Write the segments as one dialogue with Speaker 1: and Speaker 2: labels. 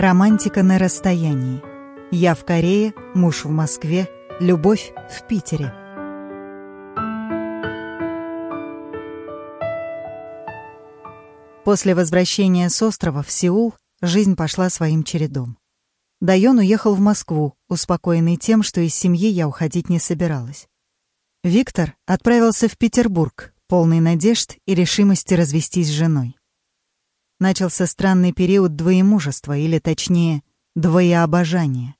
Speaker 1: Романтика на расстоянии. Я в Корее, муж в Москве, любовь в Питере. После возвращения с острова в Сеул жизнь пошла своим чередом. Дайон уехал в Москву, успокоенный тем, что из семьи я уходить не собиралась. Виктор отправился в Петербург, полный надежд и решимости развестись с женой начался странный период двоемужества, или точнее, двоеобожания.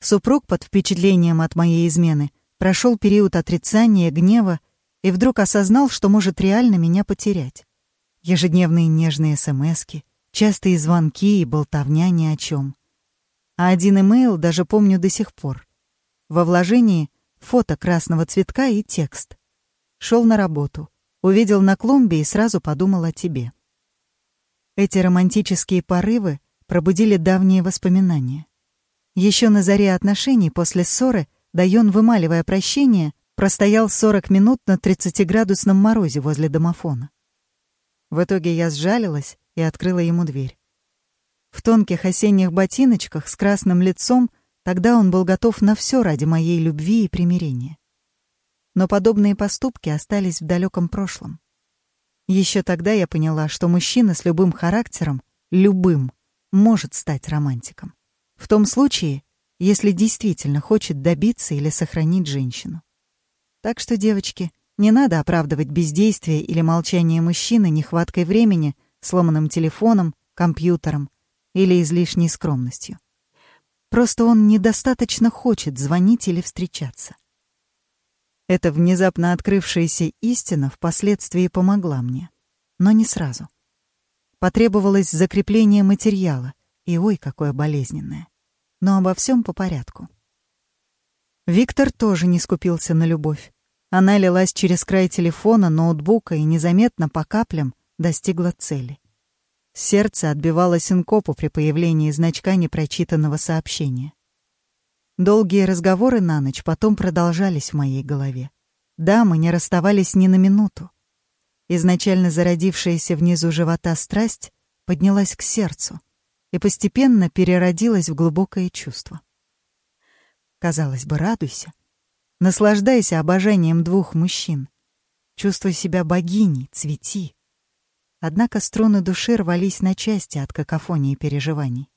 Speaker 1: Супруг под впечатлением от моей измены прошел период отрицания, гнева и вдруг осознал, что может реально меня потерять. Ежедневные нежные смски, частые звонки и болтовня ни о чем. А один имейл даже помню до сих пор. Во вложении фото красного цветка и текст. Шел на работу, увидел на клумбе и сразу подумал о тебе. Эти романтические порывы пробудили давние воспоминания. Еще на заре отношений после ссоры Дайон, вымаливая прощение, простоял 40 минут на 30-градусном морозе возле домофона. В итоге я сжалилась и открыла ему дверь. В тонких осенних ботиночках с красным лицом тогда он был готов на все ради моей любви и примирения. Но подобные поступки остались в далеком прошлом. Еще тогда я поняла, что мужчина с любым характером, любым, может стать романтиком. В том случае, если действительно хочет добиться или сохранить женщину. Так что, девочки, не надо оправдывать бездействие или молчание мужчины нехваткой времени, сломанным телефоном, компьютером или излишней скромностью. Просто он недостаточно хочет звонить или встречаться. Эта внезапно открывшаяся истина впоследствии помогла мне, но не сразу. Потребовалось закрепление материала, и ой, какое болезненное. Но обо всем по порядку. Виктор тоже не скупился на любовь. Она лилась через край телефона, ноутбука и незаметно по каплям достигла цели. Сердце отбивало синкопу при появлении значка непрочитанного сообщения. Долгие разговоры на ночь потом продолжались в моей голове. Да, мы не расставались ни на минуту. Изначально зародившаяся внизу живота страсть поднялась к сердцу и постепенно переродилась в глубокое чувство. Казалось бы, радуйся. Наслаждайся обожанием двух мужчин. Чувствуй себя богиней, цвети. Однако струны души рвались на части от какофонии переживаний.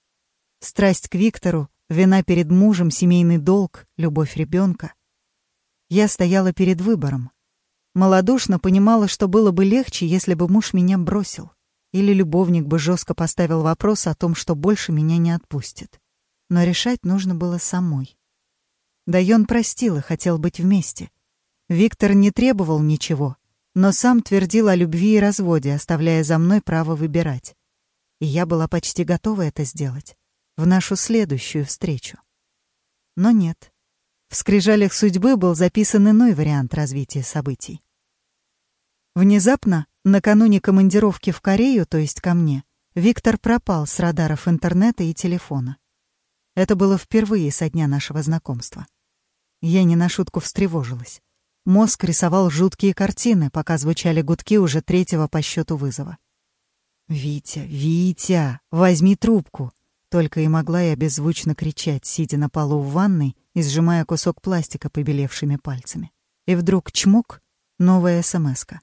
Speaker 1: Страсть к Виктору Вина перед мужем, семейный долг, любовь ребенка. Я стояла перед выбором. Молодушно понимала, что было бы легче, если бы муж меня бросил. Или любовник бы жестко поставил вопрос о том, что больше меня не отпустит. Но решать нужно было самой. Дайон простил и хотел быть вместе. Виктор не требовал ничего, но сам твердил о любви и разводе, оставляя за мной право выбирать. И я была почти готова это сделать в нашу следующую встречу. Но нет. В скрижалях судьбы был записан иной вариант развития событий. Внезапно, накануне командировки в Корею, то есть ко мне, Виктор пропал с радаров интернета и телефона. Это было впервые со дня нашего знакомства. Я не на шутку встревожилась. Мозг рисовал жуткие картины, пока звучали гудки уже третьего по счету вызова. «Витя, Витя, возьми трубку!» Только и могла я беззвучно кричать, сидя на полу в ванной и сжимая кусок пластика побелевшими пальцами. И вдруг чмок — новая смска.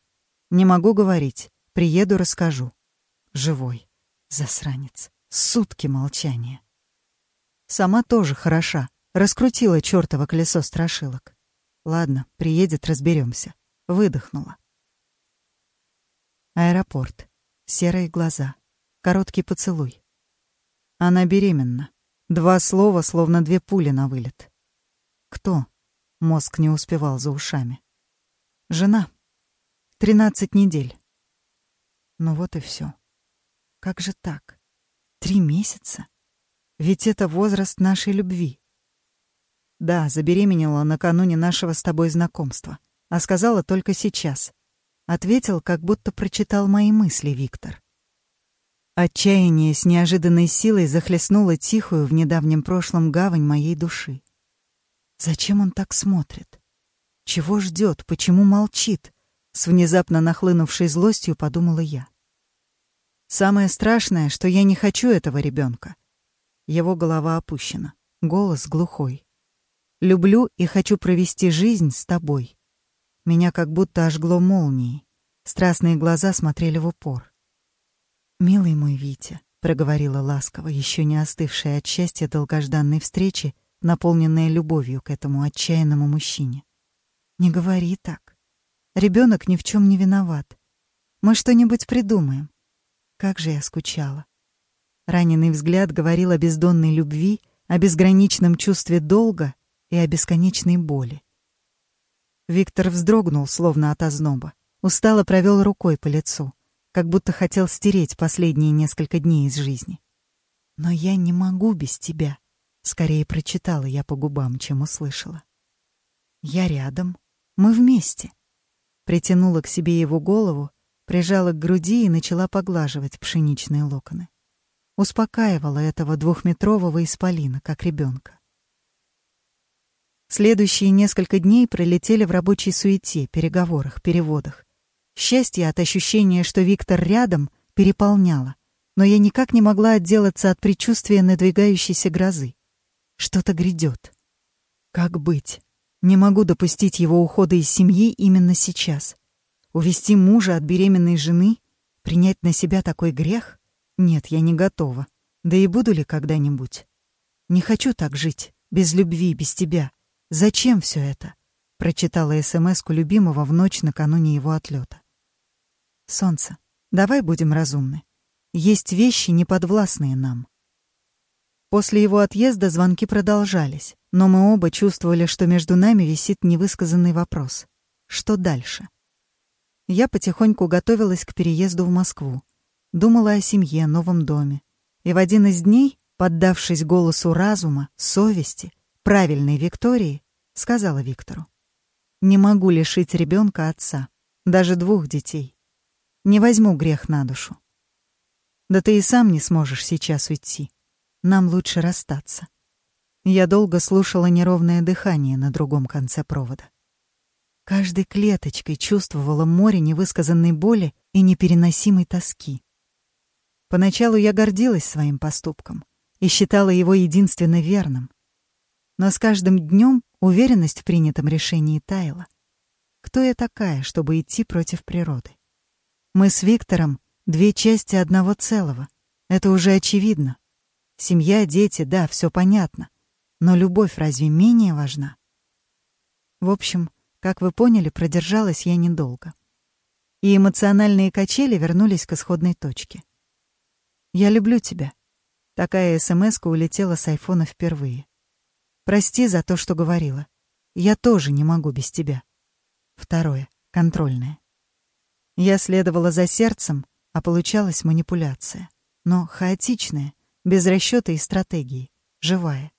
Speaker 1: Не могу говорить. Приеду, расскажу. Живой. Засранец. Сутки молчания. Сама тоже хороша. Раскрутила чёртово колесо страшилок. Ладно, приедет, разберемся. Выдохнула. Аэропорт. Серые глаза. Короткий поцелуй. Она беременна. Два слова, словно две пули на вылет. Кто? Мозг не успевал за ушами. Жена. Тринадцать недель. Ну вот и все. Как же так? Три месяца? Ведь это возраст нашей любви. Да, забеременела накануне нашего с тобой знакомства, а сказала только сейчас. Ответил, как будто прочитал мои мысли Виктор. Отчаяние с неожиданной силой захлестнуло тихую в недавнем прошлом гавань моей души. Зачем он так смотрит? Чего ждет? Почему молчит? С внезапно нахлынувшей злостью подумала я. Самое страшное, что я не хочу этого ребенка. Его голова опущена, голос глухой. «Люблю и хочу провести жизнь с тобой». Меня как будто ожгло молнией. Страстные глаза смотрели в упор. «Милый мой Витя», — проговорила ласково, еще не остывшая от счастья долгожданной встречи, наполненная любовью к этому отчаянному мужчине. «Не говори так. Ребенок ни в чем не виноват. Мы что-нибудь придумаем. Как же я скучала. Раненый взгляд говорил о бездонной любви, о безграничном чувстве долга и о бесконечной боли. Виктор вздрогнул, словно от озноба. Устало провел рукой по лицу, как будто хотел стереть последние несколько дней из жизни. «Но я не могу без тебя», — скорее прочитала я по губам, чем услышала. «Я рядом. Мы вместе». Притянула к себе его голову, прижала к груди и начала поглаживать пшеничные локоны. Успокаивала этого двухметрового исполина, как ребенка. Следующие несколько дней пролетели в рабочей суете, переговорах, переводах. Счастье от ощущения, что Виктор рядом, переполняло, но я никак не могла отделаться от предчувствия надвигающейся грозы. Что-то грядет. Как быть? Не могу допустить его ухода из семьи именно сейчас. Увести мужа от беременной жены? Принять на себя такой грех? Нет, я не готова. Да и буду ли когда-нибудь? Не хочу так жить, без любви, без тебя. Зачем все это? Прочитала СМС-ку любимого в ночь накануне его отлета. Солнце, давай будем разумны. Есть вещи, неподвластные нам. После его отъезда звонки продолжались, но мы оба чувствовали, что между нами висит невысказанный вопрос. Что дальше? Я потихоньку готовилась к переезду в Москву. Думала о семье, новом доме. И в один из дней, поддавшись голосу разума, совести, правильной Виктории, сказала Виктору. «Не могу лишить ребенка отца, даже двух детей. Не возьму грех на душу. Да ты и сам не сможешь сейчас уйти. Нам лучше расстаться». Я долго слушала неровное дыхание на другом конце провода. Каждой клеточкой чувствовала море невысказанной боли и непереносимой тоски. Поначалу я гордилась своим поступком и считала его единственно верным. Но с каждым днем уверенность в принятом решении таяла. Кто я такая, чтобы идти против природы? Мы с Виктором — две части одного целого. Это уже очевидно. Семья, дети, да, все понятно. Но любовь разве менее важна? В общем, как вы поняли, продержалась я недолго. И эмоциональные качели вернулись к исходной точке. «Я люблю тебя». Такая смс улетела с айфона впервые. «Прости за то, что говорила. Я тоже не могу без тебя». Второе. Контрольное. Я следовала за сердцем, а получалась манипуляция. Но хаотичная, без расчета и стратегии, живая.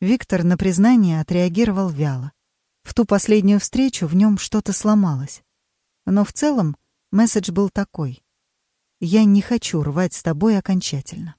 Speaker 1: Виктор на признание отреагировал вяло, в ту последнюю встречу в нем что-то сломалось. Но в целом месседж был такой. «Я не хочу рвать с тобой окончательно».